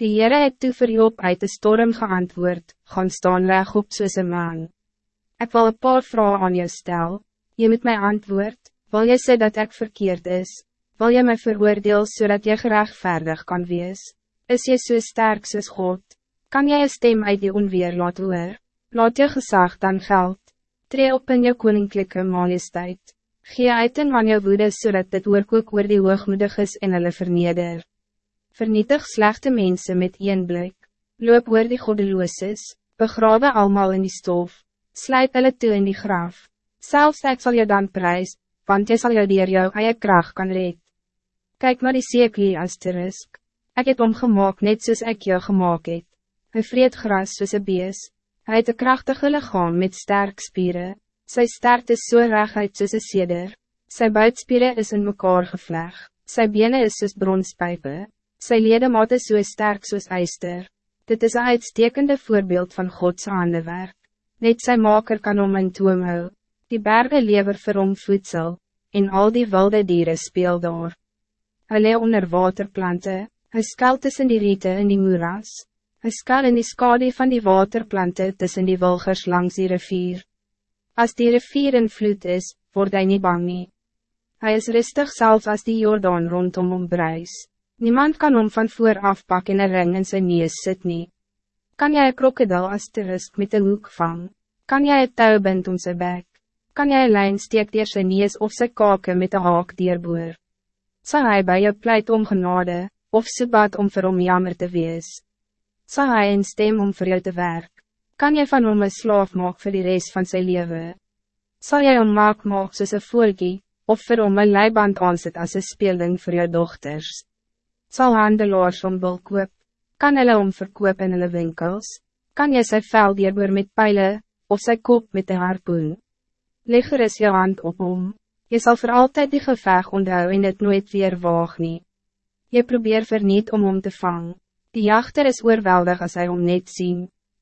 Die Heere het toe vir Job uit de storm geantwoord, gaan staan reg op soos een man. Ik wil een paar vragen aan jou stel, je moet mij antwoord, wil je sê dat ik verkeerd is, wil je mij veroordeel zodat je gerechtvaardig kan wees, is je zo so sterk soos God, kan jij een stem uit die onweer laat hoor, laat je gezag dan geld, tree op in je koninklijke majesteit, gee uit in van jou woede zodat dit oorkoek oor die hoogmoedig is en hulle verneder. Vernietig slechte mensen met een blik. Loop oor die goddelooses, begrawe allemaal in die stof. Sluit hulle toe in die graf. Zelfs ek sal jou dan prijs, want jy sal jou dier jou eie kracht kan red. Kijk maar die seekie as te risk. Ek het omgemaak net soos ek jou gemaakt het. Hy vreet gras soos een bees. Hy het een krachtige lichaam met sterk spieren. Sy sterk is so reg uit soos een seder. Sy buitspieren is in mekaar gevleg. Sy bene is soos bronspijpen. Sy ledemaat is so sterk soos eister. Dit is een uitstekende voorbeeld van Gods handewerk. Net sy maker kan om in toom hou. Die bergen lever vir hom voedsel, en al die wilde dieren speel daar. Hy lee onder waterplante, hy skal tussen die riete in die moeras. Hy skal in die skade van die waterplante tussen die wilgers langs die rivier. Als die rivier in vloed is, word hij niet bang nie. Hy is rustig zelfs als die Jordaan rondom hom bruis. Niemand kan om van voor afpak in een ring in zijn neus sit nie. Kan jij een krokodil als terrorist met een hoek vang? Kan jij het touwbind om zijn bek? Kan jij een lijn steek dier zijn neus of zijn kaken met een haak dierboer? Zal hij bij je pleit om genade, of subat om vir hom jammer te wees? Zal hij een stem om voor jou te werk? Kan jij van hom een slaaf maak voor de rest van zijn leven? Zal jij hom maak maak soos een voelkie, of vir hom een leiband aanzet als een speelding voor jou dochters? Zal handelaars om wil koop? Kan hulle om verkoop in hulle winkels? Kan jy sy vel dierboer met pijlen, of sy kop met de harpoen? Leg er is jou hand op om. Je zal voor altijd die geveg onthou en het nooit weer waag nie. Je probeer verniet om om te vangen. Die jachter is oorweldig als hij om net zien.